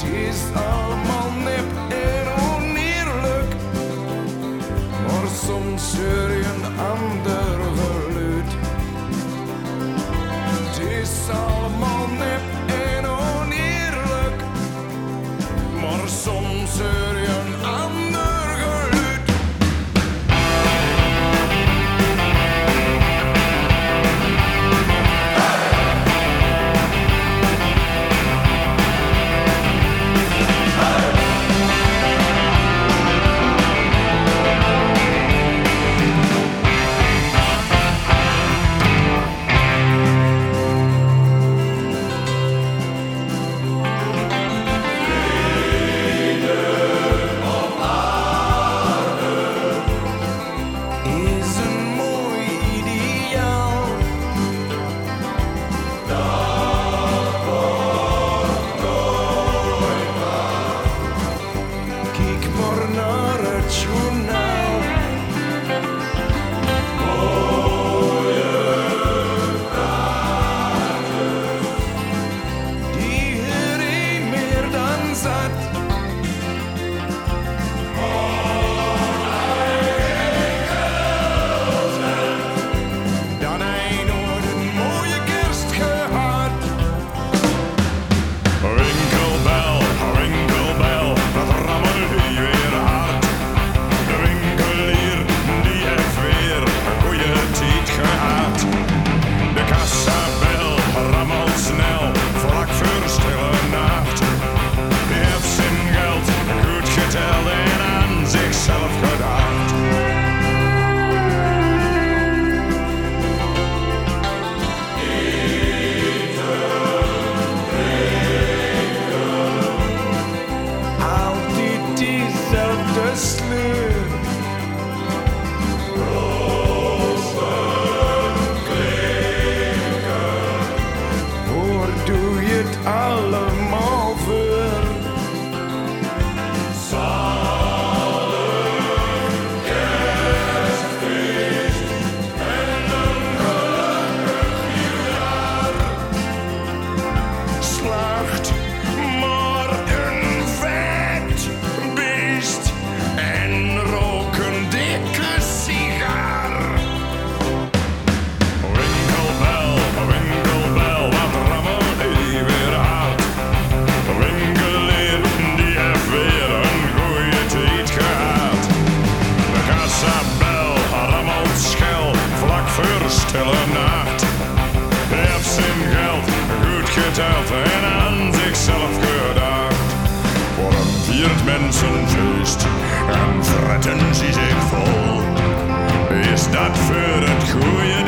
Het is allemaal nep en oneerlijk, maar soms hoor je een ander geluid. Het is al Sleep. Stille nacht. Heeft zijn geld goed geteld en aan zichzelf gedacht. Voor een viert mensenfeest en fretten ze zich vol. Is dat voor het goede